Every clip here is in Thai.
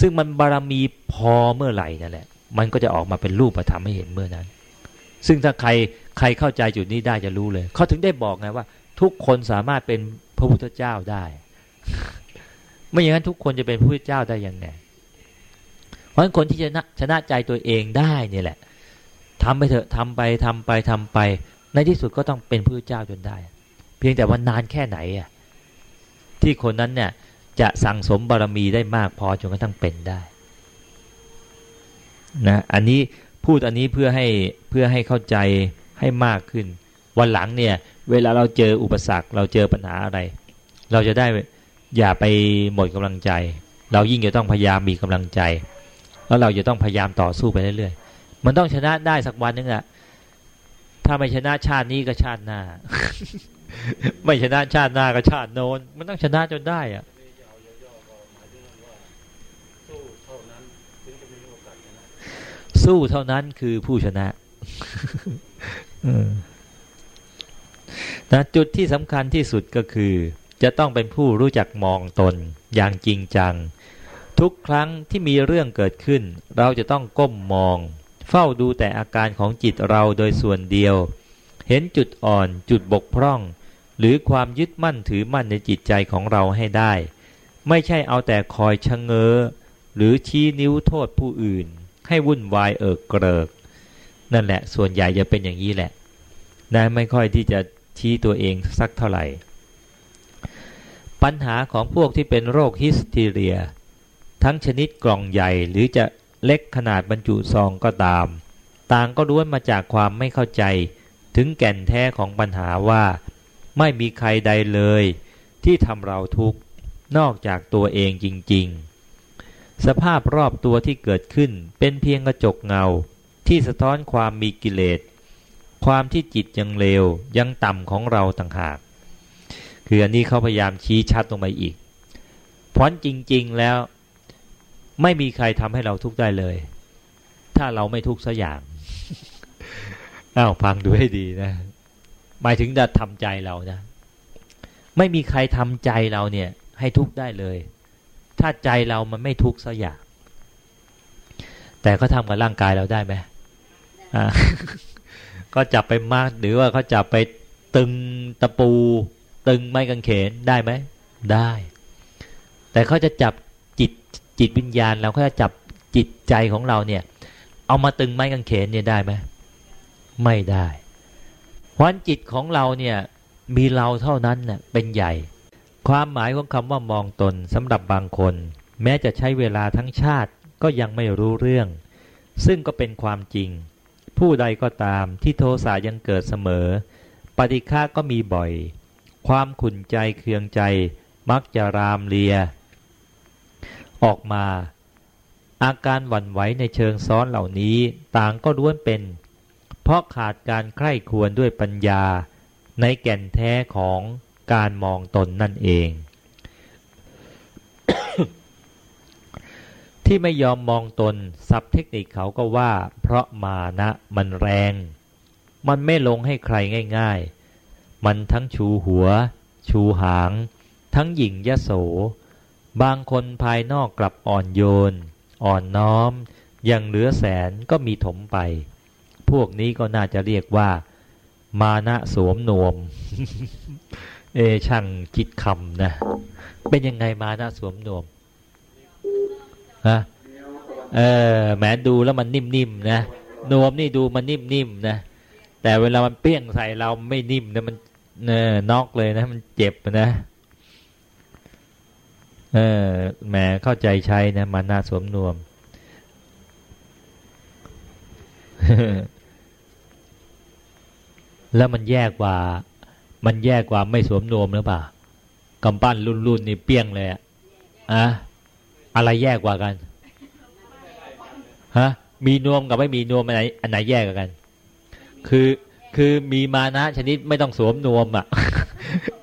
ซึ่งมันบารมีพอเมื่อไหร่นั่นแหละ มันก็จะออกมาเป็นรูปธรรมให้เห็นเมื่อนั้น ซึ่งถ้าใครใครเข้าใจจุดนี้ได้จะรู้เลย เขาถึงได้บอกไงว่า ทุกคนสามารถเป็นพระพุทธเจ้าได้ ไม่อย่างนั้นทุกคนจะเป็นพระพุทธเจ้าได้ยังไง เพราะฉะนั้นคนที่ชนะชนะใจตัวเองได้นี่แหละทำไปเถอะทำไปทำไปทำไป ในที่สุดก็ต้องเป็นพระพุทธเจ้าจนได้ เพียงแต่ว่านานแค่ไหนอะที่คนนั้นเนี่ย จะสั่งสมบารมีได้มากพอจนกระทั่งเป็นได้นะอันนี้พูดอันนี้เพื่อให้เพื่อให้เข้าใจให้มากขึ้น วันหลังเนี่ย เวลาเราเจออุปสรรค เราเจอปัญหาอะไร เราจะได้อย่าไปหมดกำลังใจ เรายิ่งจะต้องพยายามมีกำลังใจ แล้วเราจะต้องพยายามต่อสู้ไปเรื่อยๆมันต้องชนะได้สักวันนึงอะถ้าไม่ชนะชาตินี้ก็ชาติหน้า ไม่ชนะชาติหน้าก็ชาติโน้นมันต้องชนะจนได้อะ สู้เท่านั้นคือผู้ชนะนะจุดที่สำคัญที่สุดก็คือ จะต้องเป็นผู้รู้จักมองตนอย่างจริงจัง ทุกครั้งที่มีเรื่องเกิดขึ้น เราจะต้องก้มมอง เฝ้าดูแต่อาการของจิตเราโดยส่วนเดียว เห็นจุดอ่อนจุดบกพร่อง หรือความยึดมั่นถือมั่นในจิตใจของเราให้ได้ ไม่ใช่เอาแต่คอยชะเง้อหรือชี้นิ้วโทษผู้อื่น ให้วุ่นวายเอิกเกริก นั่นแหละ ส่วนใหญ่จะเป็นอย่างนี้แหละนะไม่ค่อยที่จะชี้ตัวเองสักเท่าไหร่ ปัญหาของพวกที่เป็นโรคฮิสทีเรีย ทั้งชนิดกล่องใหญ่หรือจะเล็กขนาดบรรจุซองก็ตาม ต่างก็ล้วนมาจากความไม่เข้าใจ ถึงแก่นแท้ของปัญหาว่า ไม่มีใครใดเลย ที่ทำเราทุกข์นอกจากตัวเองจริง ๆ สภาพรอบตัวที่เกิดขึ้นเป็นเพียงกระจกเงา ที่สะท้อนความมีกิเลส ความที่จิตยังเลวยังต่ำของเราต่างหาก คืออันนี้เขาพยายามชี้ชัดลงไปอีกเพราะจริง ๆแล้ว ไม่มีใครทำให้เราทุกข์ได้เลย ถ้าเราไม่ทุกข์สัอย่างอ้าวฟังดูให้ดีนะหมายถึงจะทำใจเรานะ ไม่มีใครทำใจเราเนี่ย ให้ทุกข์ได้เลย ถ้าใจเรามันไม่ทุกข์สักอย่าง แต่เขาทากับร่างกายเราได้ไหมอ่าก็จับไปมากหรือว่าเขาจับไปตึงตะปู ตึงไม้กางเขนได้ไหม ได้ แต่เขาจะจับจิตจิตวิญญาณเราเขาจะจับจิตใจของเราเนี่ย เอามาตึงไม้กางเขนเนี่ยได้ไหมไม่ได้เพราะจิตของเราเนี่ยมีเราเท่านั้นเน่ยเป็นใหญ่ ความหมายของคำว่ามองตนสำหรับบางคน แม้จะใช้เวลาทั้งชาติก็ยังไม่รู้เรื่อง ซึ่งก็เป็นความจริง ผู้ใดก็ตามที่โทสะยังเกิดเสมอ ปฏิฆาก็มีบ่อย ความขุนใจเคืองใจ มักจะรามเลีย ออกมา อาการหวั่นไหวในเชิงซ้อนเหล่านี้ต่างก็ล้วนเป็น เพราะขาดการใคร่ควรด้วยปัญญาในแก่นแท้ของ การมองตนนั่นเอง ที่ไม่ยอมมองตนซับเทคนิคเขาก็ว่า เพราะมานะมันแรง มันไม่ลงให้ใครง่ายๆ มันทั้งชูหัว ชูหาง ทั้งหญิงยโส บางคนภายนอกกลับอ่อนโยน อ่อนน้อม ยังเหลือแสนก็มีถมไป พวกนี้ก็น่าจะเรียกว่า มานะสวมนวม เอช่างคิดคำนะ เป็นยังไงมานะสวมนวมฮะเออแหมดูแล้วมันนิ่มๆนะนวมนี่ดูมันนิ่มๆนะแต่เวลามันเปี้ยงใส่เราไม่นิ่มนะมันเนอนอกเลยนะ มันเจ็บนะเออแหมเข้าใจใช้นะมานาสวมนวมแล้วมันแยกว่า มันแย่กว่าไม่สวมนวมหรือเปล่ากำปั้นรุ่นรุ่นนี่เปี้ยงเลยอะอะอะไรแย่กว่ากันฮะมีนวมกับไม่มีนวมอันไหนอันไหนแย่กว่ากัน คือคือมีมานะชนิดไม่ต้องสวมนวมอะ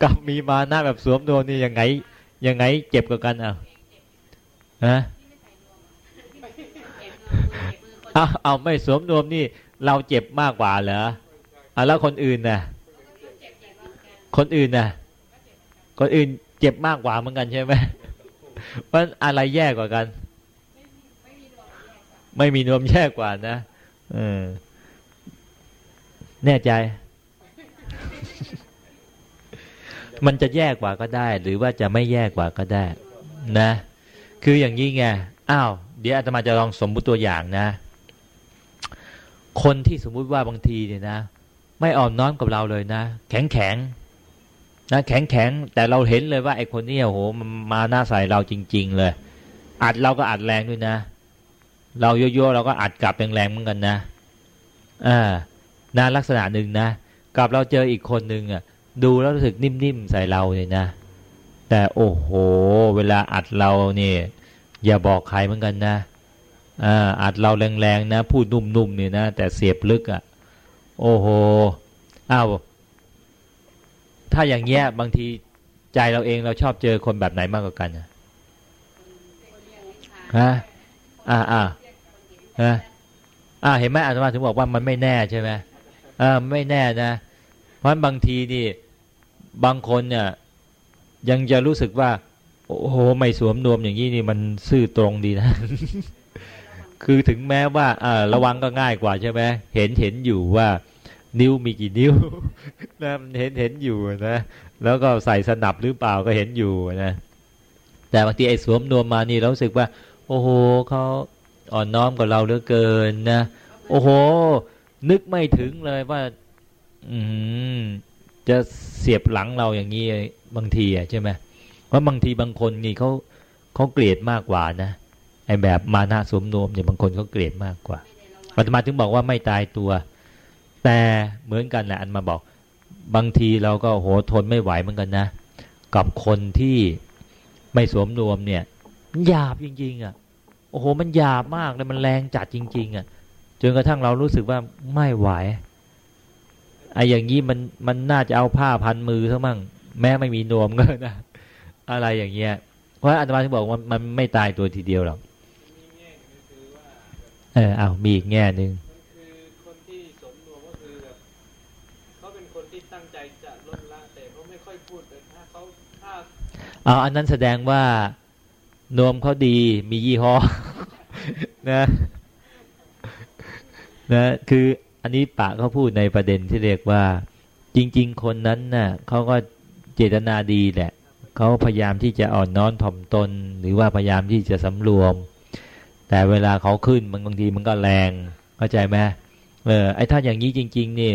กับมีมานะแบบสวมนวมนี่ยังไงยังไงเจ็บกว่ากันอะฮะเอาเอาไม่สวมนวมนี่ เราเจ็บมากกว่าเหรออะแล้วคนอื่นน่ะ คนอื่นน่ะคนอื่นเจ็บมากกว่าเหมือนกันใช่ไหมเพราะอะไรแย่กว่ากัน ไม่มีนวมแย่กว่านะเออแน่ใจ มันจะแย่กว่าก็ได้ หรือว่าจะไม่แย่กว่าก็ได้ นะ คืออย่างนี้ไงอ้าวเดี๋ยวอาตมาจะลองสมมุติตัวอย่างนะ คนที่สมมุติว่าบางทีเนี่ยนะ ไม่อ่อนน้อมกับเราเลยนะ แข็งแข็ง นะแข็งแข็งแต่เราเห็นเลยว่าไอ้คนนี้โอ้โหมันมาหน้าใส่เราจริง ๆ เลย อัดเราก็อัดแรงด้วยนะ เราโยๆเราก็อัดกลับแรงๆเหมือนกันนะอ่านาลักษณะหนึ่งนะกับเราเจออีกคนหนึ่งอะ ดูแล้วรู้สึกนิ่มๆใส่เราเลยนะ แต่โอ้โห เวลาอัดเราเนี่ย อย่าบอกใครเหมือนกันนะอ่าอัดเราแรงๆนะพูดนุ่มๆเนี่ยนะแต่เสียบลึกอะ โอ้โหอ้าว ถ้าอย่างเงี้ยบางทีใจเราเองเราชอบเจอคนแบบไหนมากกว่ากันอะฮะอ่าอ่าฮะอ่าเห็นไหมอาตมาถึงบอกว่ามันไม่แน่ใช่ไหมอ่าไม่แน่นะ เพราะบางทีนี่บางคนเนี่ยยังจะรู้สึกว่า โอ้โหไม่สวมนวมอย่างนี้นี่มันซื่อตรงดีนะ คือถึงแม้ว่าอ่าระวังก็ง่ายกว่าใช่ไหมเห็นเห็นอยู่ว่า นิ้วมีกี่นิ้วนะเห็นเห็นอยู่นะ แล้วก็ใส่สนับหรือเปล่าก็เห็นอยู่นะ แต่บางทีไอ้สวมนวมมานี่เราสึกว่า โอ้โหเขาอ่อนน้อมกับเราเหลือเกินนะ โอ้โห นึกไม่ถึงเลยว่า อืมจะเสียบหลังเราอย่างนี้บางทีอะใช่ไหมเพราะบางทีบางคนนี่เขาเขาเกลียดมากกว่านะไอ้แบบมานาสวมนวมเนี่ยบางคนเขาเกลียดมากกว่าอาตมาถึงบอกว่าไม่ตายตัว แต่เหมือนกันแหละอันมาบอก บางทีเราก็โหทนไม่ไหวเหมือนกันนะ กับคนที่ไม่สวมรวมเนี่ยหยาบจริง ๆ อะ โอ้โห มันหยาบมากเลยมันแรงจัดจริง ๆ อะจนกระทั่งเรารู้สึกว่าไม่ไหวไอ้อย่างนี้มันมันน่าจะเอาผ้าพันมือทั้งมั่งแม้ไม่มีนวมก็นะอะไรอย่างเงี้ยเพราะอาจารย์ถึงบอกว่ามันไม่ตายตัวทีเดียวหรอกเออเอามีอีกแง่หนึ่ง เอาอันนั้นแสดงว่านมเขาดีมียี่ห้อนะนะคืออันนี้ปะเขาพูดในประเด็นที่เรียกว่า จริง ๆ คนนั้นน่ะเขาก็เจตนาดีแหละเขาพยายามที่จะอ่อนน้อมถ่อมตน หรือว่าพยายามที่จะสำรวม แต่เวลาเขาขึ้นมันบางทีมันก็แรงเข้าใจไหมเออไอ้ถ้าอย่างนี้จริง ๆ นี่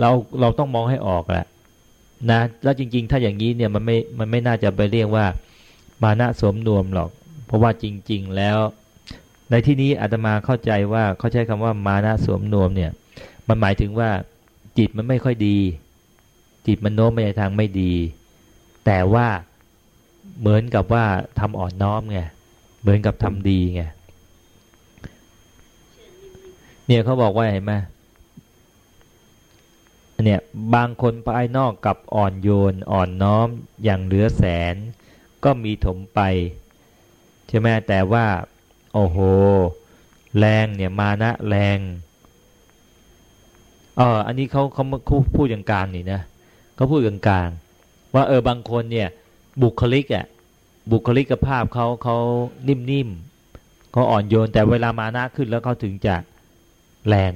เราเราต้องมองให้ออกแหละ นะแล้วจริง ๆ ถ้าอย่างนี้เนี่ยมันไม่มันไม่น่าจะไปเรียกว่ามานะสมนวมหรอก เพราะว่าจริง ๆ แล้ว ในที่นี้อาตมาเข้าใจว่าเขาใช้คำว่ามานะสมนวมเนี่ย มันหมายถึงว่าจิตมันไม่ค่อยดี จิตมันโน้มไปในทางไม่ดี แต่ว่าเหมือนกับว่าทำอ่อนน้อมไงเหมือนกับทำดีไงเนี่ยเขาบอกว่าเห็นไหม เนี่ยบางคนภายนอกกับอ่อนโยนอ่อนน้อมอย่างเหลือแสน ก็มีถมไปใช่ไหมแต่ว่า โอ้โห แรงเนี่ยมานะแรงเอออันนี้เขาเขาพูดอย่างกลางนี่นะเขาพูดอย่างกลางว่าเออบางคนเนี่ยบุคลิกอะ่ะบุคลิกภาพเขาเขานิ่มๆเขาอ่อนโยนแต่เวลามานะขึ้นแล้วเขาถึงจะแรง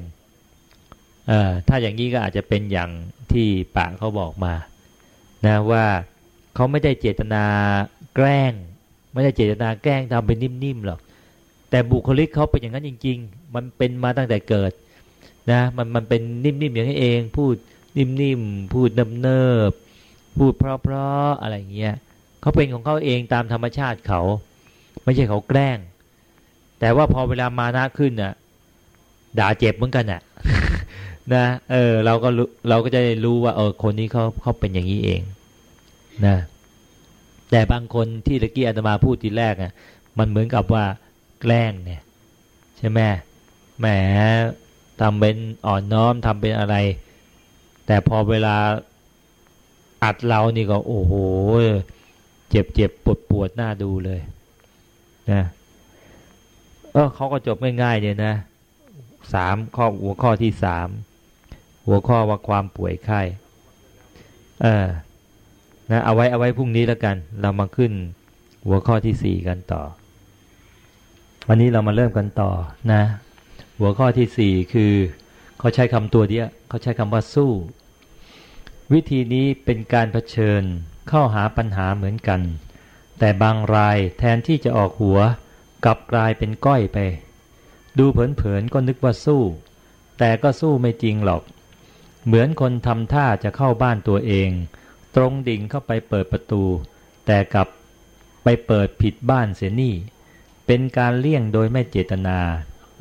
ถ้าอย่างนี้ก็อาจจะเป็นอย่างที่ปะเขาบอกมา นะว่าเขาไม่ได้เจตนาแกล้ง ไม่ได้เจตนาแกล้งทำเป็นนิ่มๆหรอกแต่บุคลิกเขาเป็นอย่างนั้นจริง ๆ มันเป็นมาตั้งแต่เกิดนะมันมันเป็นนิ่มๆอย่างนี้เอง พูดนิ่มๆพูดเนิบๆพูดเพราะๆอะไรเงี้ยเขาเป็นของเขาเองตามธรรมชาติเขา ไม่ใช่เขาแกล้ง แต่ว่าพอเวลามานะขึ้นน่ะด่าเจ็บเหมือนกันน่ะ นะเออ เราก็เราก็จะรู้ว่า เออ คนนี้เขาเขาเป็นอย่างนี้เอง นะ แต่บางคนที่ตะกี้อาตมาพูดทีแรกอะ มันเหมือนกับว่าแกล้งเนี่ย ใช่ไหมแหมทำเป็นอ่อนน้อมทำเป็นอะไร แต่พอเวลาอัดเรานี่ก็ โอ้โห เจ็บเจ็บปวดปวดหน้าดูเลย นะเออเขาก็จบง่ายๆเนี่ยนะสามข้อหัวข้อที่สาม หัวข้อว่าความป่วยไข้เออนะเอาไว้เอาไว้พรุ่งนี้แล้วกัน เรามาขึ้นหัวข้อที่สี่กันต่อ วันนี้เรามาเริ่มกันต่อนะ หัวข้อที่สี่คือเขาใช้คำตัวเดียวเขาใช้คำว่าสู้ วิธีนี้เป็นการเผชิญเข้าหาปัญหาเหมือนกัน แต่บางรายแทนที่จะออกหัวกลับกลายเป็นก้อยไป ดูเผินๆก็นึกว่าสู้ แต่ก็สู้ไม่จริงหรอก เหมือนคนทำท่าจะเข้าบ้านตัวเอง ตรงดิ่งเข้าไปเปิดประตู แต่กลับไปเปิดผิดบ้านเสียนี่ เป็นการเลี่ยงโดยไม่เจตนา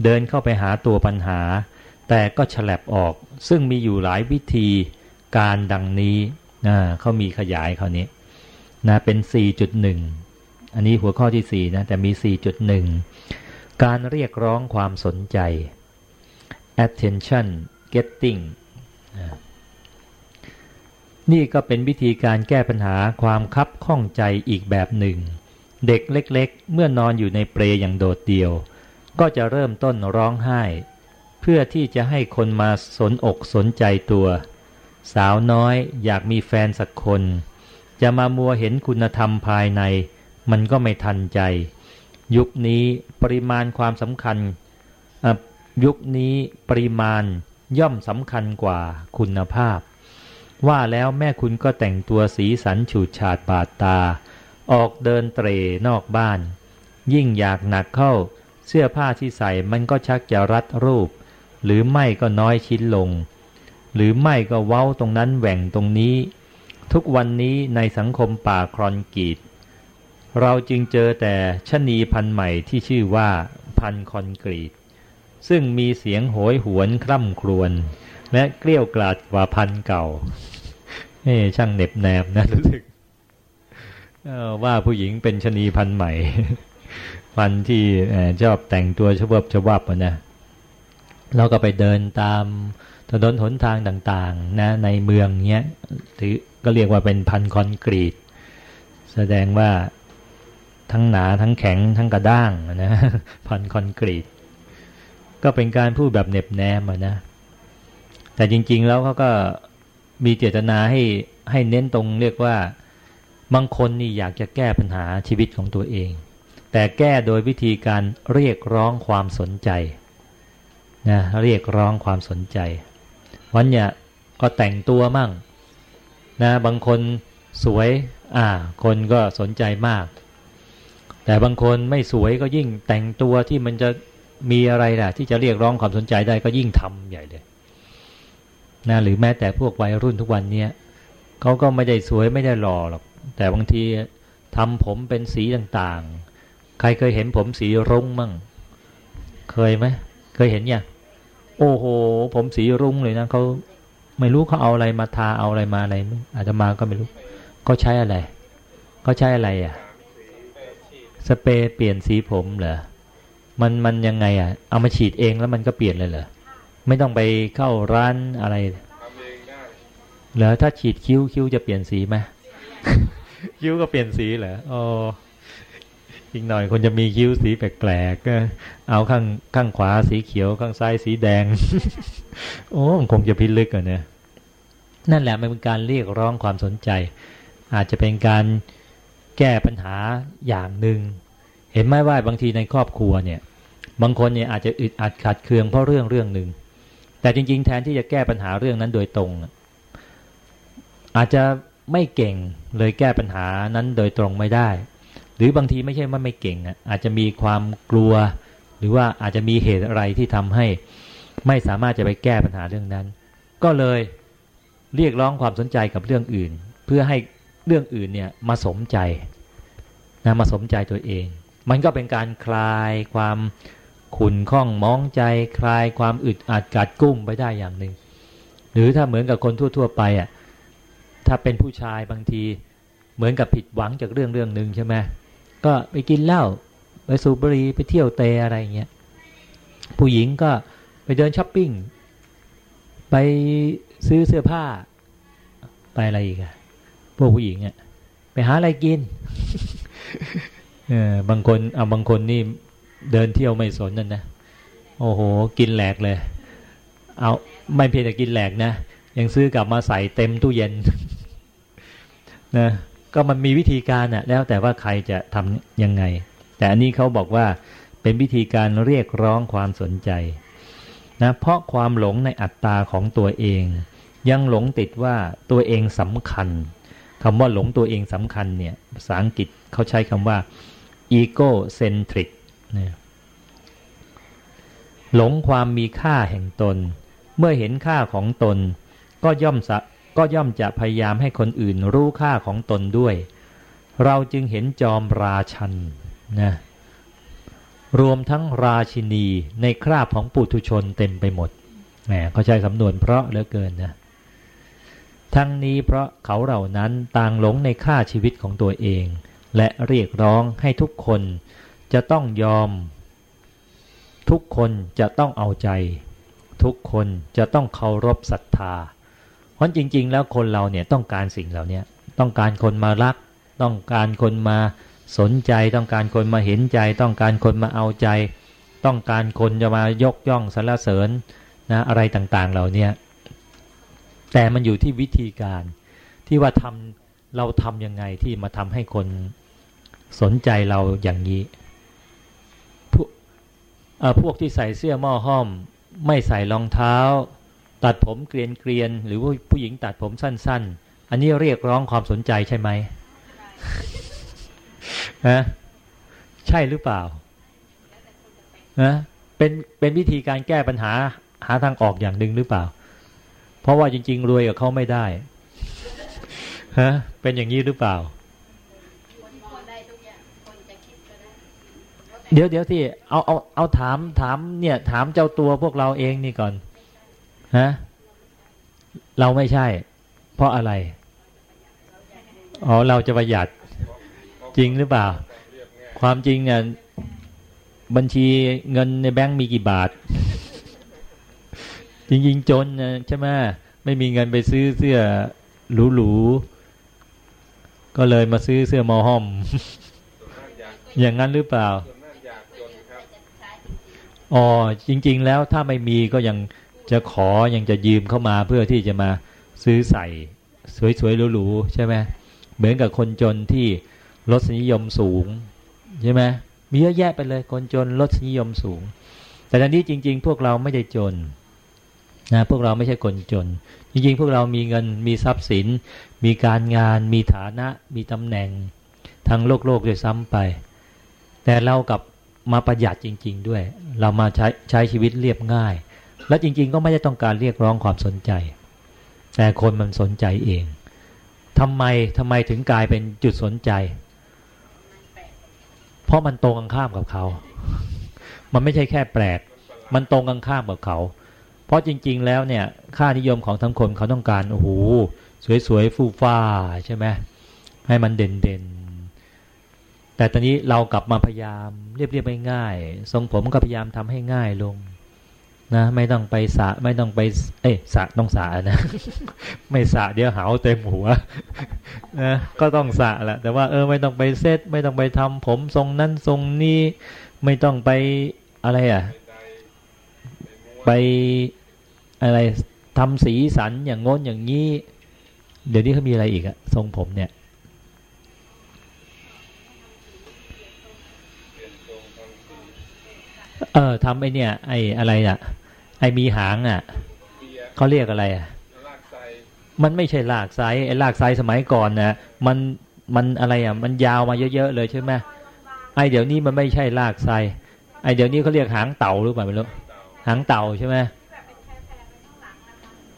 เดินเข้าไปหาตัวปัญหา แต่ก็ฉลับออกซึ่งมีอยู่หลายวิธีการดังนี้นะเขามีขยายเขานี้นะเป็น 4.1 อันนี้หัวข้อที่ 4 นะ แต่มี 4.1 การเรียกร้องความสนใจ attention getting นี่ก็เป็นวิธีการแก้ปัญหาความคับข้องใจอีกแบบหนึ่ง เด็กเล็กๆ เมื่อนอนอยู่ในเปลอย่างโดดเดี่ยว ก็จะเริ่มต้นร้องไห้ เพื่อที่จะให้คนมาสนอกสนใจตัว สาวน้อยอยากมีแฟนสักคน จะมามัวเห็นคุณธรรมภายใน มันก็ไม่ทันใจ ยุคนี้ปริมาณความสำคัญ ยุคนี้ปริมาณ ย่อมสำคัญกว่าคุณภาพ ว่าแล้วแม่คุณก็แต่งตัวสีสันฉูดฉาดบาดตา ออกเดินเตรนอกบ้าน ยิ่งอยากหนักเข้า เสื้อผ้าที่ใส่มันก็ชักจะรัดรูป หรือไม่ก็น้อยชิ้นลง หรือไม่ก็เว้าตรงนั้นแหว่งตรงนี้ ทุกวันนี้ในสังคมป่าครอนกีดเราจึงเจอแต่ชนีพันธุ์ใหม่ที่ชื่อว่าพันคอนกรีต ซึ่งมีเสียงโหยหวนคร่ำครวญและเกลี้ยวกราดกว่าพันเก่าเฮ้ช่างเน็บแนบนะรู้สึกว่าผู้หญิงเป็นชนีพันใหม่ พันที่ชอบแต่งตัวชวบชวับนะเราก็ไปเดินตามถนนหนทางต่างๆนะในเมืองเนี้ยถือก็เรียกว่าเป็นพันคอนกรีต แสดงว่าทั้งหนาทั้งแข็งทั้งกระด้างนะพันคอนกรีต ก็เป็นการพูดแบบเน็บแนมนะ แต่จริง ๆ แล้วเขาก็มีเจตนาให้ให้เน้นตรงเรียกว่าบางคนนี่อยากจะแก้ปัญหาชีวิตของตัวเอง แต่แก้โดยวิธีการเรียกร้องความสนใจนะเรียกร้องความสนใจ วันเนี้ยก็แต่งตัวมั่งนะบางคนสวยอ่าคนก็สนใจมาก แต่บางคนไม่สวยก็ยิ่งแต่งตัวที่มันจะ มีอะไรล่ะ ที่จะเรียกร้องความสนใจได้ก็ยิ่งทำใหญ่เลยนะหรือแม้แต่พวกวัยรุ่นทุกวันเนี้ยเขาก็ไม่ได้สวยไม่ได้หล่อหรอกแต่บางทีทำผมเป็นสีต่างๆ ใครเคยเห็นผมสีรุ้งมั่ง เคยไหมเคยเห็นยังโอ้โห ผมสีรุ้งเลยนะเขาไม่รู้เขาเอาอะไรมาทาเอาอะไรมาอะไรอาจจะมาก็ไม่รู้เขาใช้อะไรเขาใช้อะไรอะ สเปรย์เปลี่ยนสีผมเหรอ มันมันยังไงอะ เอามาฉีดเองแล้วมันก็เปลี่ยนเลยเหรอไม่ต้องไปเข้าร้านอะไรแล้วถ้าฉีดคิ้วคิ้วจะเปลี่ยนสีไหมคิ้วก็เปลี่ยนสีเหรออ๋ออีกหน่อยคนจะมีคิ้วสีแปลกๆก็เอาข้างข้างขวาสีเขียวข้างซ้ายสีแดง โอ้มันคงจะพิลึกอะเนี่ยนั่นแหละมันเป็นการเรียกร้องความสนใจ อาจจะเป็นการแก้ปัญหาอย่างหนึ่งเห็นไหมว่าบางทีในครอบครัวเนี่ย บางคนเนี่ยอาจจะอึดอัดขัดเคืองเพราะเรื่องเรื่องหนึ่ง แต่จริง ๆ แทนที่จะแก้ปัญหาเรื่องนั้นโดยตรง อาจจะไม่เก่งเลยแก้ปัญหานั้นโดยตรงไม่ได้ หรือบางทีไม่ใช่ว่าไม่เก่งอะอาจจะมีความกลัว หรือว่าอาจจะมีเหตุอะไรที่ทำให้ ไม่สามารถจะไปแก้ปัญหาเรื่องนั้น ก็เลยเรียกร้องความสนใจกับเรื่องอื่น เพื่อให้เรื่องอื่นเนี่ยมาสมใจนะมาสมใจตัวเอง มันก็เป็นการคลายความ ขุนข้องมองใจคลายความอึดอัดกัดกุ้มไปได้อย่างหนึ่ง หรือถ้าเหมือนกับคนทั่ว ๆ ไปอะถ้าเป็นผู้ชายบางทีเหมือนกับผิดหวังจากเรื่องเรื่องหนึ่งใช่ไหมก็ไปกินเหล้าไปสูบบุหรี่ไปเที่ยวเตะอะไรเงี้ยผู้หญิงก็ไปเดินช้อปปิ้งไปซื้อเสื้อผ้า ไปอะไรอีกอะพวกผู้หญิงอะไปหาอะไรกินเออบางคนเอาบางคนนี่ เดินเที่ยวไม่สนนั่นนะโอ้โห กินแหลกเลย เอาไม่เพียงแต่กินแหลกนะ ยังซื้อกลับมาใส่เต็มตู้เย็นนะก็มันมีวิธีการนะแล้วแต่ว่าใครจะทำยังไง แต่อันนี้เขาบอกว่าเป็นวิธีการเรียกร้องความสนใจนะเพราะความหลงในอัตตาของตัวเอง ยังหลงติดว่าตัวเองสำคัญคำว่าหลงตัวเองสำคัญเนี่ยภาษาอังกฤษเขาใช้คำว่า egocentric หลงความมีค่าแห่งตน เมื่อเห็นค่าของตน ก็ย่อมก็ย่อมจะพยายามให้คนอื่นรู้ค่าของตนด้วย เราจึงเห็นจอมราชันนะรวมทั้งราชินีในคราบของปุถุชนเต็มไปหมดแหมเขาใช้สำนวนเพราะเหลือเกินนะทั้งนี้เพราะเขาเหล่านั้นต่างหลงในค่าชีวิตของตัวเอง และเรียกร้องให้ทุกคน จะต้องยอม ทุกคนจะต้องเอาใจ ทุกคนจะต้องเคารพศรัทธา เพราะจริง ๆ แล้วคนเราเนี่ยต้องการสิ่งเหล่านี้ต้องการคนมารัก ต้องการคนมาสนใจ ต้องการคนมาเห็นใจ ต้องการคนมาเอาใจ ต้องการคนจะมายกย่องสรรเสริญนะอะไรต่างๆเหล่านี้แต่มันอยู่ที่วิธีการที่ว่าทำเราทำยังไงที่มาทำให้คนสนใจเราอย่างนี้ พวกที่ใส่เสื้อหม้อห้อม ไม่ใส่รองเท้า ตัดผมเกลียนเกลียนหรือว่าผู้หญิงตัดผมสั้น ๆ อันนี้เรียกร้องความสนใจใช่ไหมฮะใช่หรือเปล่านะเป็นเป็นวิธีการแก้ปัญหาหาทางออกอย่างหนึ่งหรือเปล่า เพราะว่าจริง ๆ รวยกับเขาไม่ได้ฮะเป็นอย่างนี้หรือเปล่า เดี๋ยวเดี๋ยวที่เอาเอาเอาถามถามเนี่ย ถามเจ้าตัวพวกเราเองนี่ก่อนฮะเราไม่ใช่ เพราะอะไรอ๋อเราจะประหยัดจริงหรือเปล่า ความจริงเนี่ยบัญชีเงินในแบงก์มีกี่บาท จริงๆจนใช่ไหมไม่มีเงินไปซื้อเสื้อหรูๆก็เลยมาซื้อเสื้อมอห้อม อย่างนั้นหรือเปล่า อ๋อจริง ๆ แล้วถ้าไม่มีก็ยังจะขอยังจะยืมเข้ามาเพื่อที่จะมาซื้อใส่ สวยๆหรูๆใช่ไหมเหมือนกับคนจนที่รสนิยมสูงใช่ไหมมีเยอะแยะไปเลยคนจนรสนิยมสูง แต่ตอนนี้จริง ๆ พวกเราไม่ได้จนนะพวกเราไม่ใช่คนจน จริง ๆ พวกเรามีเงินมีทรัพย์สิน มีการงาน มีฐานะ มีตำแหน่งทางโลกโลกด้วยซ้ำไป แต่เรากับ มาประหยัดจริง ๆ ด้วย เรามาใช้ใช้ชีวิตเรียบง่าย และจริง ๆ ก็ไม่ได้ต้องการเรียกร้องความสนใจ แต่คนมันสนใจเองทำไมทำไมถึงกลายเป็นจุดสนใจ เพราะมันตรงกันข้ามกับเขา มันไม่ใช่แค่แปลก มันตรงกันข้ามกับเขา เพราะจริง ๆ แล้วเนี่ยค่านิยมของทั้งคนเขาต้องการโอ้โหสวยๆฟูฟ้าใช่ไหมให้มันเด่นๆ แต่ตอนนี้เรากลับมาพยายามเรียบๆง่ายๆทรงผมก็พยายามทำให้ง่ายลงนะไม่ต้องไปสะไม่ต้องไป เอ้สะต้องสะนะ ไม่สะเดี๋ยวหาวเต็มหัวนะก็ต้องสะแหละแต่ว่าเออไม่ต้องไปเซตไม่ต้องไปทำผมทรงนั้นทรงนี้ไม่ต้องไปอะไรอะ ไปอะไรทำสีสันอย่างงน้นอย่างนี้ เดี๋ยวนี้เขามีอะไรอีกอะทรงผมเนี่ย เออทำไอเนี่ย ไออะไรอะ ไอมีหางอะเขาเรียกอะไรอะมันไม่ใช่ลากไซไอ้ลากไซสมัยก่อนนะมันมันอะไรอะ มันยาวมาเยอะๆเลยใช่ไหมไอ้เดี๋ยวนี้มันไม่ใช่ลากไซไอ้เดี๋ยวนี้เขาเรียกหางเต่าหรือเปล่าไม่รู้หางเต่าใช่ไหม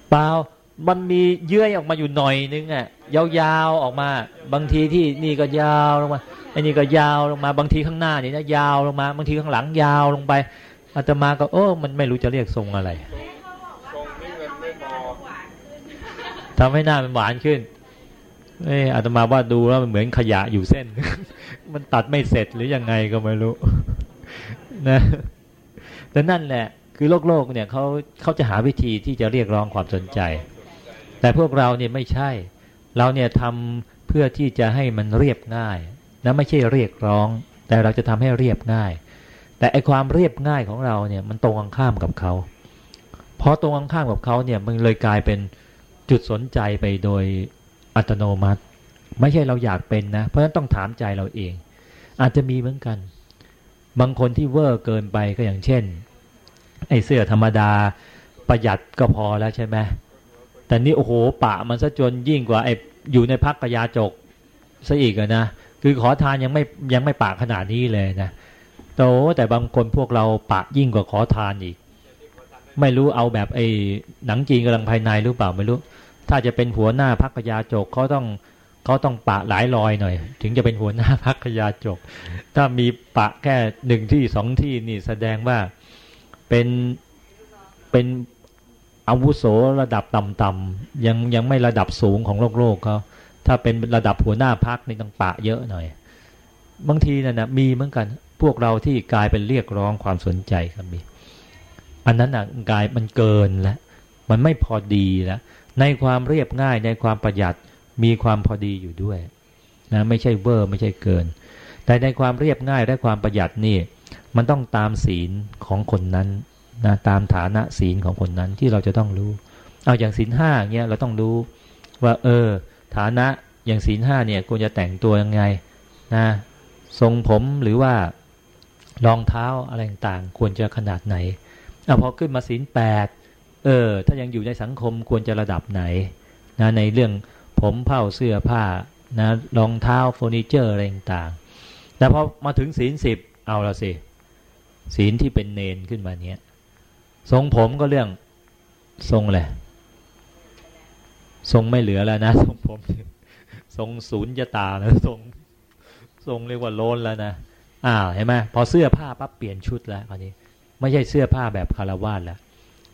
เปล่ามันมีเยื่อออกมาอยู่หน่อยนึงอะยาวๆออกมา บางทีที่นี่ก็ยาวลงมา ไอ้นี่ก็ยาวลงมาบางทีข้างหน้านี่นะยาวลงมาบางทีข้างหลังยาวลงไปอาตมาก็โอ้มันไม่รู้จะเรียกทรงอะไรทำให้หน้ามันหวานขึ้นเอออาตมาว่าดูแล้วมันเหมือนขยะอยู่เส้น มันตัดไม่เสร็จหรือยังไงก็ไม่รู้ นะแต่นั่นแหละ คือโลกโลกเนี่ยเขาเขาจะหาวิธีที่จะเรียกร้องความสนใจ แต่พวกเราเนี่ยไม่ใช่ เราเนี่ยทำเพื่อที่จะให้มันเรียบง่าย นะไม่ใช่เรียกร้อง แต่เราจะทำให้เรียบง่าย แต่ไอความเรียบง่ายของเราเนี่ยมันตรงกันข้ามกับเขาเพราะตรงกันข้ามกับเขาเนี่ยมันเลยกลายเป็นจุดสนใจไปโดยอัตโนมัติ ไม่ใช่เราอยากเป็นนะ เพราะฉะนั้นต้องถามใจเราเอง อาจจะมีเหมือนกัน บางคนที่เวอร์เกินไปก็อย่างเช่นไอเสื้อธรรมดาประหยัดก็พอแล้วใช่ไหมแต่นี่โอ้โหปะมันซะจนยิ่งกว่าไออยู่ในพักกยาจกซะอีกนะ คือขอทานยังไม่ยังไม่ปะขนาดนี้เลยนะโตแต่บางคนพวกเราปะยิ่งกว่าขอทานอีก ไม่รู้เอาแบบไอ้หนังจีนกำลังภายในหรือเปล่าไม่รู้ ถ้าจะเป็นหัวหน้าพักยาจกเขาต้องเขาต้องปะหลายรอยหน่อย ถึงจะเป็นหัวหน้าพักยาจก ถ้ามีปะแค่หนึ่งที่สองที่นี่แสดงว่าเป็นเป็นอาวุโสระดับต่ำๆยังยังไม่ระดับสูงของโลกโลกเขา ถ้าเป็นระดับหัวหน้าพักนี่ต้องปะเยอะหน่อย บางทีนั่นะมีเหมือนกัน พวกเราที่กลายเป็นเรียกร้องความสนใจครับมี อันนั้นนะกายมันเกินแล้วมันไม่พอดีแล้วในความเรียบง่ายในความประหยัดมีความพอดีอยู่ด้วยนะไม่ใช่เวอร์ไม่ใช่เกิน แต่ในความเรียบง่ายและความประหยัดนี่ มันต้องตามศีลของคนนั้นนะตามฐานะศีลของคนนั้นที่เราจะต้องรู้ เอาอย่างศีลห้าเงี้ยเราต้องรู้ว่า เออ ฐานะอย่างศีลห้าเนี่ยควรจะแต่งตัวยังไงนะทรงผมหรือว่ารองเท้าอะไรต่างควรจะขนาดไหนอาพอขึ้นมาศีลแปดเออถ้ายังอยู่ในสังคมควรจะระดับไหนนะในเรื่องผมเผ้าเสื้อผ้านะรองเท้าเฟอร์นิเจอร์อะไรต่างแต่พอมาถึงศีลสิบเอาละสิศีลที่เป็นเนนขึ้นมาเนี้ยทรงผมก็เรื่องทรงแหละ ทรงไม่เหลือแล้วนะทรงผมทรงศูนย์จะตาแล้วทรงทรงเรียกว่าโลนแล้วนะอ้าวเห็นไหมพอเสื้อผ้าปั๊บเปลี่ยนชุดแล้วคราวนี้ ไม่ใช่เสื้อผ้าแบบคารวาสแล้ว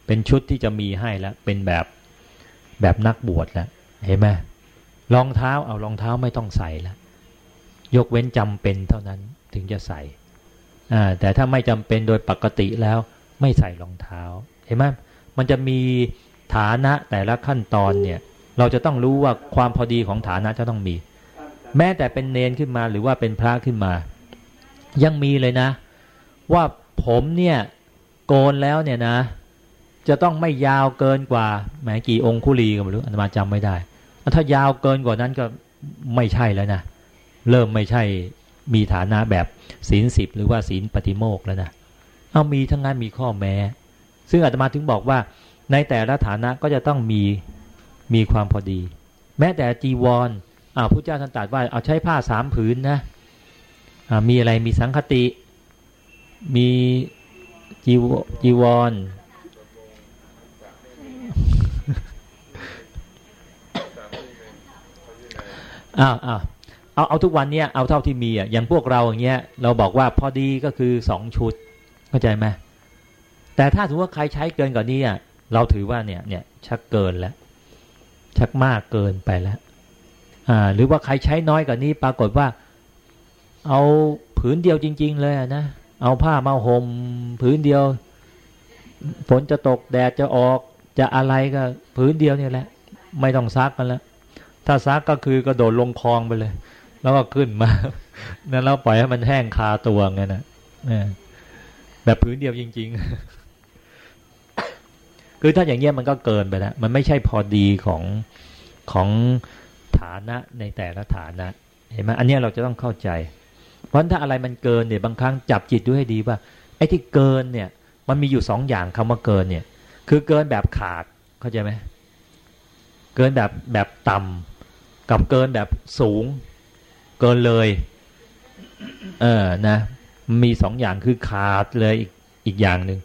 เป็นชุดที่จะมีให้แล้วเป็นแบบแบบนักบวชแล้วเห็นไหมรองเท้าเอารองเท้าไม่ต้องใส่แล้วยกเว้นจำเป็นเท่านั้นถึงจะใส่แต่ถ้าไม่จำเป็นโดยปกติแล้วไม่ใส่รองเท้าเห็นไหมมันจะมีฐานะแต่ละขั้นตอนเนี่ย เราจะต้องรู้ว่าความพอดีของฐานะจะต้องมี แม้แต่เป็นเนนขึ้นมาหรือว่าเป็นพระขึ้นมา ยังมีเลยนะ ว่าผมเนี่ยโกนแล้วเนี่ยนะ จะต้องไม่ยาวเกินกว่าแหมกี่องคุลีก็ไม่รู้อันมาจำไม่ได้ถ้ายาวเกินกว่านั้นก็ไม่ใช่แล้วนะเริ่มไม่ใช่มีฐานะแบบศีลสิบหรือว่าศีลปฏิโมกแล้วนะเอามีทั้งนั้นมีข้อแม้ ซึ่งอาตมาถึงบอกว่าในแต่ละฐานะก็จะต้องมี มีความพอดี แม้แต่จีวรอ่าพระเจ้าท่านตรัสว่าเอาใช้ผ้าสามผืนนะอ่ามีอะไรมีสังคติ มีจีวจีวรอ้าวอ้าวเอาเอาทุกวันเนี้ยเอาเท่าที่มีอะอย่างพวกเราอย่างเงี้ยเราบอกว่าพอดีก็คือสองชุดเข้าใจไหมแต่ถ้าถือว่าใครใช้เกินกว่านี้อะเราถือว่าเนี่ยเนี่ยชักเกินแล้ว ชักมากเกินไปแล้วอ่าหรือว่าใครใช้น้อยกว่านี้ปรากฏว่า เอาผืนเดียวจริง ๆ เลยนะเอาผ้ามาห่มผืนเดียวฝนจะตกแดดจะออกจะอะไรก็ผืนเดียวเนี่ยแหละ ไม่ต้องซักกันแล้วถ้าซักก็คือกระโดดลงคลองไปเลย แล้วก็ขึ้นมานั่นเราปล่อยให้มันแห้งคาตัวไงนะแบบพื้นเดียวจริง ๆ คือถ้าอย่างเงี้ยมันก็เกินไปแล้ว มันไม่ใช่พอดีของของฐานะในแต่ละฐานะ เห็นไหมอันนี้เราจะต้องเข้าใจ เพราะถ้าอะไรมันเกินเนี่ยบางครั้งจับจิตด้วยให้ดีว่าไอ้ที่เกินเนี่ยมันมีอยู่สองอย่างคำว่าเกินเนี่ย คือเกินแบบขาดเข้าใจไหมเกินแบบแบบต่ำกับเกินแบบสูง เกินเลย เออนะ มีสองอย่างคือขาดเลยอีกอีกอย่างหนึ่ง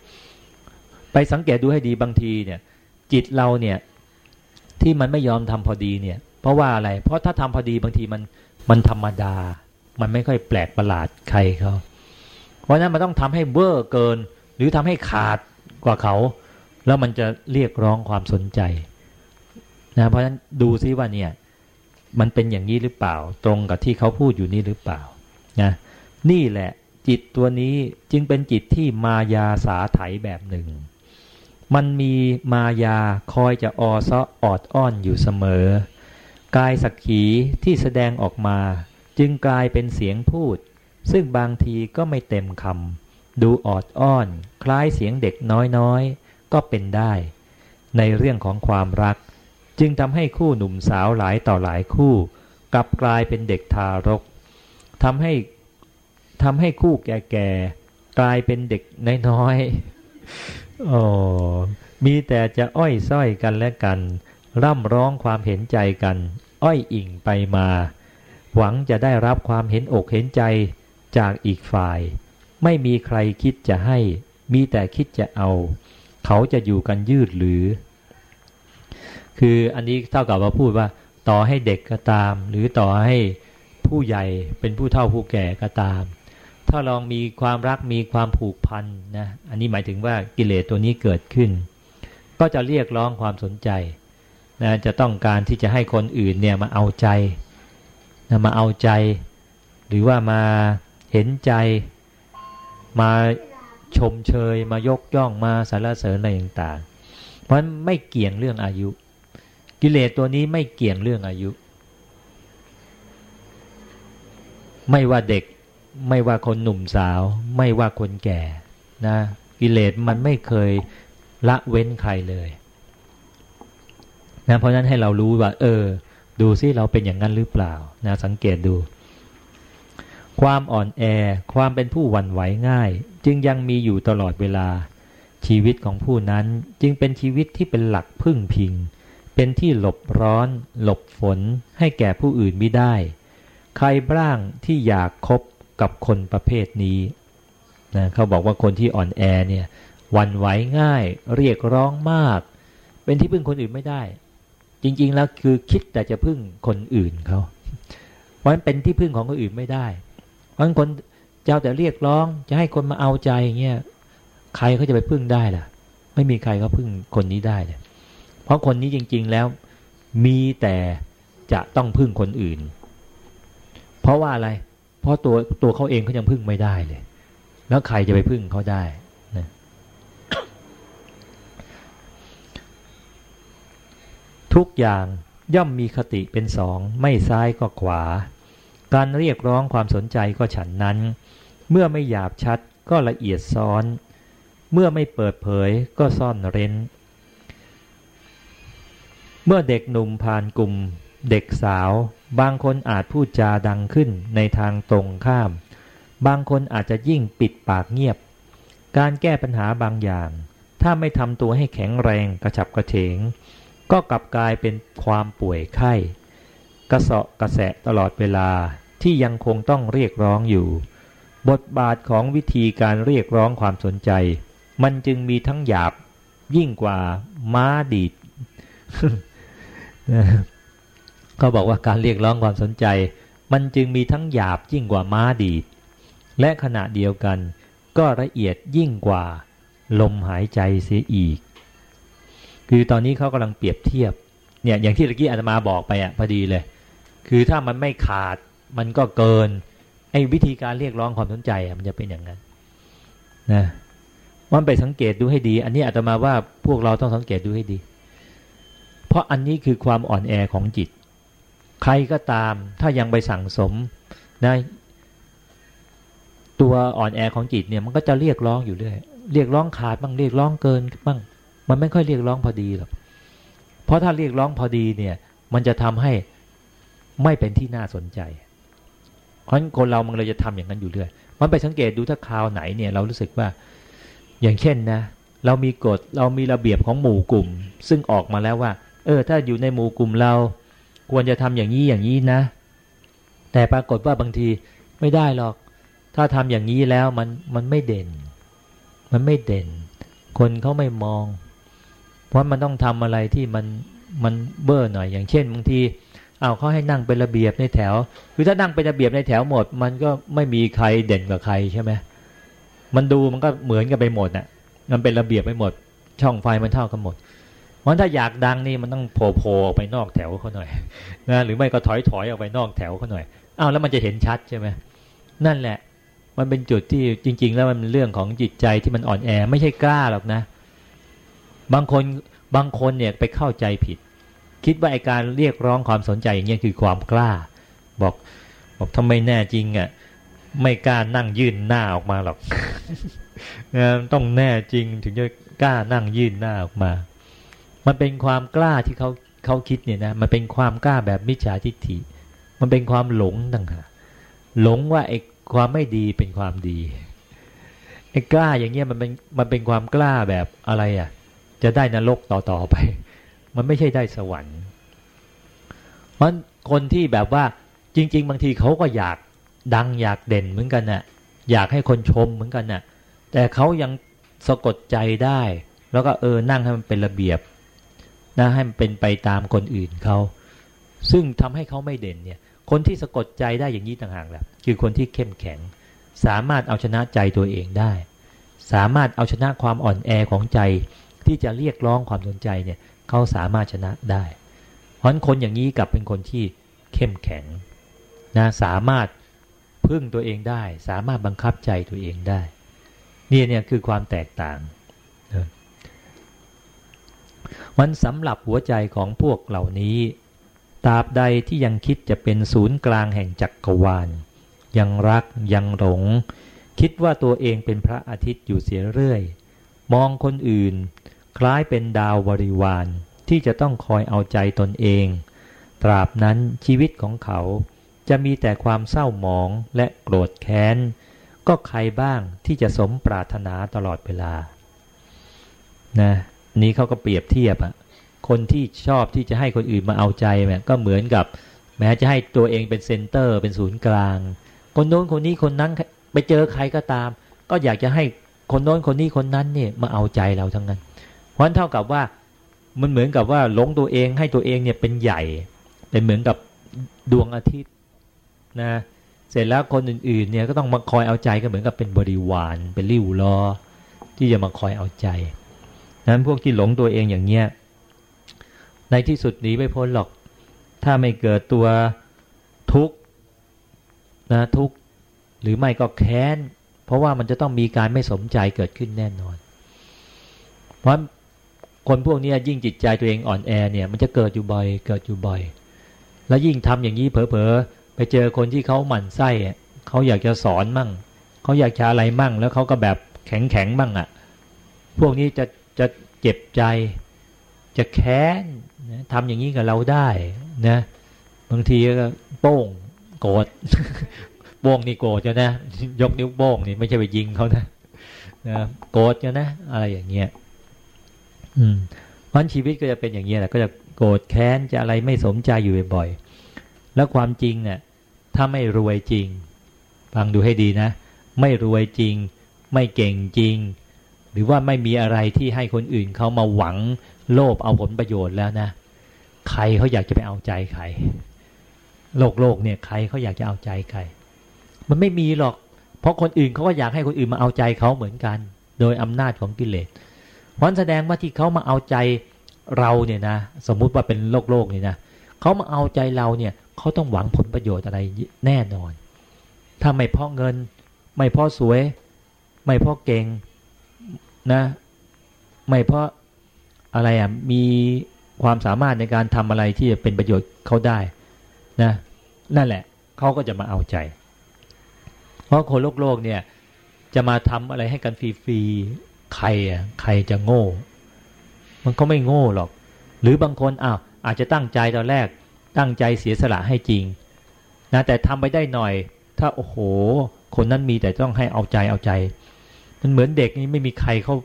ไปสังเกตดูให้ดีบางทีเนี่ย จิตเราเนี่ย ที่มันไม่ยอมทำพอดีเนี่ย เพราะว่าอะไร เพราะถ้าทำพอดีบางทีมันมันธรรมดา มันไม่ค่อยแปลกประหลาดใครเขาเพราะนั้นมันต้องทำให้เบอร์เกิน หรือทำให้ขาดกว่าเขา แล้วมันจะเรียกร้องความสนใจนะเพราะฉะนั้นดูซิว่าเนี่ย มันเป็นอย่างนี้หรือเปล่า ตรงกับที่เขาพูดอยู่นี่หรือเปล่านะนี่แหละจิตตัวนี้จึงเป็นจิตที่มายาสาไถแบบหนึ่ง มันมีมายาคอยจะออซาะออดอ้อนอยู่เสมอ กายสักขีที่แสดงออกมา จึงกลายเป็นเสียงพูด ซึ่งบางทีก็ไม่เต็มคำดูออดอ้อน คล้ายเสียงเด็กน้อยๆ ก็เป็นได้ ในเรื่องของความรัก จึงทำให้คู่หนุ่มสาวหลายต่อหลายคู่ กลับกลายเป็นเด็กทารกทำให้ทำให้คู่แก่กลายเป็นเด็กน้อยๆ โอ้มีแต่จะอ้อยส้อยกันและกัน ร่ำร้องความเห็นใจกัน อ้อยอิ่งไปมา หวังจะได้รับความเห็นอกเห็นใจจากอีกฝ่าย ไม่มีใครคิดจะให้ มีแต่คิดจะเอา เขาจะอยู่กันยืดหรือ คืออันนี้เท่ากับว่าพูดว่า ต่อให้เด็กก็ตาม หรือต่อให้ผู้ใหญ่เป็นผู้เฒ่าผู้แก่ก็ตาม ถ้าลองมีความรักมีความผูกพันนะอันนี้หมายถึงว่ากิเลสตัวนี้เกิดขึ้น ก็จะเรียกร้องความสนใจนะจะต้องการที่จะให้คนอื่นเนี่ยมาเอาใจนะมาเอาใจ หรือว่ามาเห็นใจ มาชมเชย มายกย่องมาสรรเสริญอะไรต่างๆ เพราะไม่เกี่ยงเรื่องอายุ กิเลสตัวนี้ไม่เกี่ยงเรื่องอายุ ไม่ว่าเด็ก ไม่ว่าคนหนุ่มสาว ไม่ว่าคนแก่นะกิเลสมันไม่เคยละเว้นใครเลยนะเพราะนั้นให้เรารู้ว่า เออ ดูซิเราเป็นอย่างนั้นหรือเปล่านะสังเกตดู ความอ่อนแอความเป็นผู้หวั่นไหวง่าย จึงยังมีอยู่ตลอดเวลา ชีวิตของผู้นั้นจึงเป็นชีวิตที่เป็นหลักพึ่งพิง เป็นที่หลบร้อน หลบฝน ให้แก่ผู้อื่นไม่ได้ ใครบ้างที่อยากคบ กับคนประเภทนี้นะเขาบอกว่าคนที่อ่อนแอเนี่ยวันไหวง่าย เรียกร้องมาก เป็นที่พึ่งคนอื่นไม่ได้ จริง ๆ แล้วคือคิดแต่จะพึ่งคนอื่นเขาเพราะฉะนั้นเป็นที่พึ่งของคนอื่นไม่ได้ เพราะฉะนั้นคนเจ้าแต่เรียกร้องจะให้คนมาเอาใจเงี้ยใครเขาจะไปพึ่งได้ล่ะ ไม่มีใครเขาพึ่งคนนี้ได้เลยเพราะคนนี้จริง ๆแล้วมีแต่จะต้องพึ่งคนอื่น เพราะว่าอะไร เพราะตัวตัวเขาเองเขายังพึ่งไม่ได้เลย แล้วใครจะไปพึ่งเขาได้นะทุกอย่างย่อมมีคติเป็นสองไม่ซ้ายก็ขวา การเรียกร้องความสนใจก็ฉันนั้น เมื่อไม่หยาบชัดก็ละเอียดซ้อน เมื่อไม่เปิดเผยก็ซ่อนเร้น เมื่อเด็กหนุ่มผ่านกลุ่ม เด็กสาว บางคนอาจพูดจาดังขึ้นในทางตรงข้าม บางคนอาจจะยิ่งปิดปากเงียบ การแก้ปัญหาบางอย่าง ถ้าไม่ทำตัวให้แข็งแรงกระฉับกระเฉง ก็กลับกลายเป็นความป่วยไข้ กระเสาะกระแสะตลอดเวลาที่ยังคงต้องเรียกร้องอยู่ บทบาทของวิธีการเรียกร้องความสนใจ มันจึงมีทั้งหยาบยิ่งกว่าม้าดีด เขาบอกว่าการเรียกร้องความสนใจ มันจึงมีทั้งหยาบยิ่งกว่าม้าดีด และขณะเดียวกัน ก็ละเอียดยิ่งกว่า ลมหายใจเสียอีก คือตอนนี้เขากำลังเปรียบเทียบเนี่ยอย่างที่ตะกี้อาตมาบอกไปอะพอดีเลย คือถ้ามันไม่ขาดมันก็เกินไอ้วิธีการเรียกร้องความสนใจมันจะเป็นอย่างนั้นนะมันไปสังเกตดูให้ดี อันนี้อาตมาว่าพวกเราต้องสังเกตดูให้ดี เพราะอันนี้คือความอ่อนแอของจิต ใครก็ตาม ถ้ายังไปสั่งสมนะตัวอ่อนแอของจิตเนี่ยมันก็จะเรียกร้องอยู่เรื่อยเรียกร้องขาดบ้างเรียกร้องเกินบ้างมันไม่ค่อยเรียกร้องพอดีหรอกเพราะถ้าเรียกร้องพอดีเนี่ย มันจะทำให้ไม่เป็นที่น่าสนใจ เพราะคนเรามันเลยจะทำอย่างนั้นอยู่เรื่อยมันไปสังเกตดูถ้าคราวไหนเนี่ยเรารู้สึกว่า อย่างเช่นนะ เรามีกฎเรามีระเบียบของหมู่กลุ่ม ซึ่งออกมาแล้วว่า เออ ถ้าอยู่ในหมู่กลุ่มเรา ควรจะทำอย่างนี้อย่างนี้นะ แต่ปรากฏว่าบางทีไม่ได้หรอก ถ้าทำอย่างนี้แล้วมันมันไม่เด่น มันไม่เด่น คนเขาไม่มอง เพราะมันต้องทำอะไรที่มันมันเบอร์หน่อยอย่างเช่นบางทีเอาเขาให้นั่งเป็นระเบียบในแถว คือถ้านั่งเป็นระเบียบในแถวหมด มันก็ไม่มีใครเด่นกว่าใครใช่ไหมมันดูมันก็เหมือนกันไปหมดน่ะ มันเป็นระเบียบไปหมด ช่องไฟมันเท่ากันหมด เพราะถ้าอยากดังนี่มันต้องโผล่โผล่ออกไปนอกแถวเขาหน่อยนะหรือไม่ก็ถอยถอยออกไปนอกแถวเขาหน่อยอ้าวแล้วมันจะเห็นชัดใช่ไหมนั่นแหละ มันเป็นจุดที่จริง ๆ แล้วมันเป็นเรื่องของจิตใจที่มันอ่อนแอไม่ใช่กล้าหรอกนะ บางคนบางคนเนี่ยไปเข้าใจผิด คิดว่าไอการเรียกร้องความสนใจอย่างเงี้ยคือความกล้า บอกบอกทำไมแน่จริงอะไม่กล้านั่งยื่นหน้าออกมาหรอกต้องแน่จริงถึงจะกล้านั่งยื่นหน้าออกมา มันเป็นความกล้าที่เขาเขาคิดเนี่ยนะมันเป็นความกล้าแบบมิจฉาทิฏฐิ มันเป็นความหลงต่างหากหลงว่าไอ้ความไม่ดีเป็นความดีไอ้กล้าอย่างเงี้ยมันเป็นมันเป็นความกล้าแบบอะไรอะ จะได้นรกต่อต่อไป มันไม่ใช่ได้สวรรค์ เพราะคนที่แบบว่าจริง ๆ บางทีเขาก็อยากดังอยากเด่นเหมือนกันน่ะอยากให้คนชมเหมือนกันน่ะแต่เขายังสะกดใจได้ แล้วก็เออนั่งให้มันเป็นระเบียบ นะให้มันเป็นไปตามคนอื่นเขาซึ่งทำให้เขาไม่เด่นเนี่ย คนที่สะกดใจได้อย่างนี้ต่างหากแหละคือคนที่เข้มแข็ง สามารถเอาชนะใจตัวเองได้ สามารถเอาชนะความอ่อนแอของใจ ที่จะเรียกร้องความสนใจเนี่ยเขาสามารถชนะได้เพราะคนอย่างนี้กลับเป็นคนที่เข้มแข็งนะสามารถพึ่งตัวเองได้ สามารถบังคับใจตัวเองได้ นี่เนี่ยคือความแตกต่าง มันสำหรับหัวใจของพวกเหล่านี้ตราบใดที่ยังคิดจะเป็นศูนย์กลางแห่งจักกรวาล ยังรักยังหลง คิดว่าตัวเองเป็นพระอาทิตย์อยู่เสียเรื่อย มองคนอื่น คล้ายเป็นดาวบริวารที่จะต้องคอยเอาใจตนเอง ตราบนั้นชีวิตของเขาจะมีแต่ความเศร้าหมองและโกรธแค้น ก็ใครบ้างที่จะสมปรารถนาตลอดเวลานะ นี้เขาก็เปรียบเทียบอะคนที่ชอบที่จะให้คนอื่นมาเอาใจแม่ยก็เหมือนกับแม้จะให้ตัวเองเป็นเซนเตอร์เป็นศูนย์กลาง คนโน้นคนนี้คนนั้นไปเจอใครก็ตาม ก็อยากจะให้คนโน้นคนนี้คนนั้นเนี่ยมาเอาใจเราทั้งนั้น เพราะนั้นเท่ากับว่ามันเหมือนกับว่าหลงตัวเองให้ตัวเองเนี่ยเป็นใหญ่เป็นเหมือนกับดวงอาทิตย์นะเสร็จแล้วคนอื่นๆเนี่ยก็ต้องมาคอยเอาใจก็เหมือนกับเป็นบริวารเป็นริ้วล้อที่จะมาคอยเอาใจ นั้นพวกที่หลงตัวเองอย่างเนี้ย ในที่สุดหนีไม่พ้นหรอก ถ้าไม่เกิดตัวทุกข์นะทุกข์หรือไม่ก็แค้น เพราะว่ามันจะต้องมีการไม่สมใจเกิดขึ้นแน่นอน เพราะคนพวกนี้ยิ่งจิตใจตัวเองอ่อนแอเนี่ยมันจะเกิดอยู่บ่อย เกิดอยู่บ่อย แล้วยิ่งทำอย่างนี้เผลอๆไปเจอคนที่เขาหมั่นไส้เขาอยากจะสอนมั่งเขาอยากจะอะไรมั่ง แล้วเขาก็แบบแข็งแข็งมั่งอะ่ะ พวกนี้จะ จะเจ็บใจ จะแค้นทำอย่างนี้กับเราได้นะบางทีก็โป้งโกรธโป้งนี่โกรธจะนะ ยกนิ้วโป้งนี่ไม่ใช่ไปยิงเขานะนะโกรธจะนะ อะไรอย่างเงี้ยอืมวันชีวิตก็จะเป็นอย่างเงี้ยแหละก็จะโกรธแค้นจะอะไรไม่สมใจอยู่บ่อยๆแล้วความจริงเนี่ยถ้าไม่รวยจริง ฟังดูให้ดีนะ ไม่รวยจริง ไม่เก่งจริง หรือว่าไม่มีอะไรที่ให้คนอื่นเขามาหวังโลภเอาผลประโยชน์แล้วนะ ใครเขาอยากจะไปเอาใจใครโลกโลกเนี่ยใครเขาอยากจะเอาใจใคร มันไม่มีหรอก เพราะคนอื่นเขาก็อยากให้คนอื่นมาเอาใจเขาเหมือนกัน โดยอำนาจของกิเลสเพราะแสดงว่าที่เขามาเอาใจเราเนี่ยนะ สมมุติว่าเป็นโลกโลกนี่นะเขามาเอาใจเราเนี่ยเขาต้องหวังผลประโยชน์อะไรแน่นอน ถ้าไม่เพราะเงิน ไม่เพราะสวย ไม่เพราะเก่ง นะ ไม่เพราะอะไรอะมีความสามารถในการทำอะไรที่จะเป็นประโยชน์เขาได้นะ นั่นแหละเขาก็จะมาเอาใจ เพราะคนโลกโลกเนี่ย จะมาทำอะไรให้กันฟรีๆใครอะใครจะโง่ มันก็ไม่โง่หรอก หรือบางคนอ้าวอาจจะตั้งใจตอนแรก ตั้งใจเสียสละให้จริงนะแต่ทำไปได้หน่อย ถ้าโอ้โห คนนั้นมีแต่ต้องให้เอาใจเอาใจ มันเหมือนเด็กนี่ไม่มีใครเขา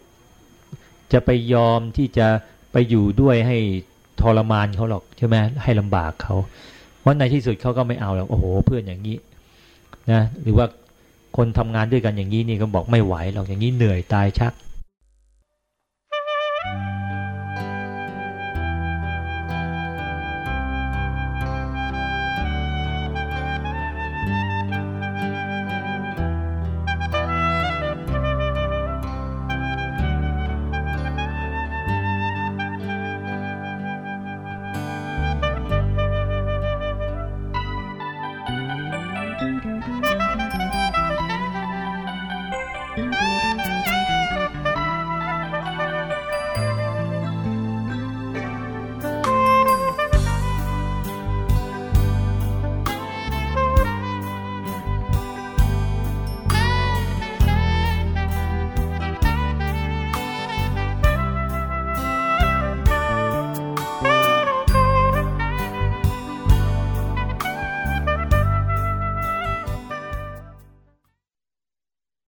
จะไปยอมที่จะไปอยู่ด้วยให้ทรมานเขาหรอกใช่ไหมให้ลำบากเขาเพราะในที่สุดเขาก็ไม่เอาแล้วโอ้โห เพื่อนอย่างนี้นะหรือว่าคนทำงานด้วยกันอย่างนี้นี่ก็บอกไม่ไหวหรอกอย่างนี้เหนื่อยตายชัก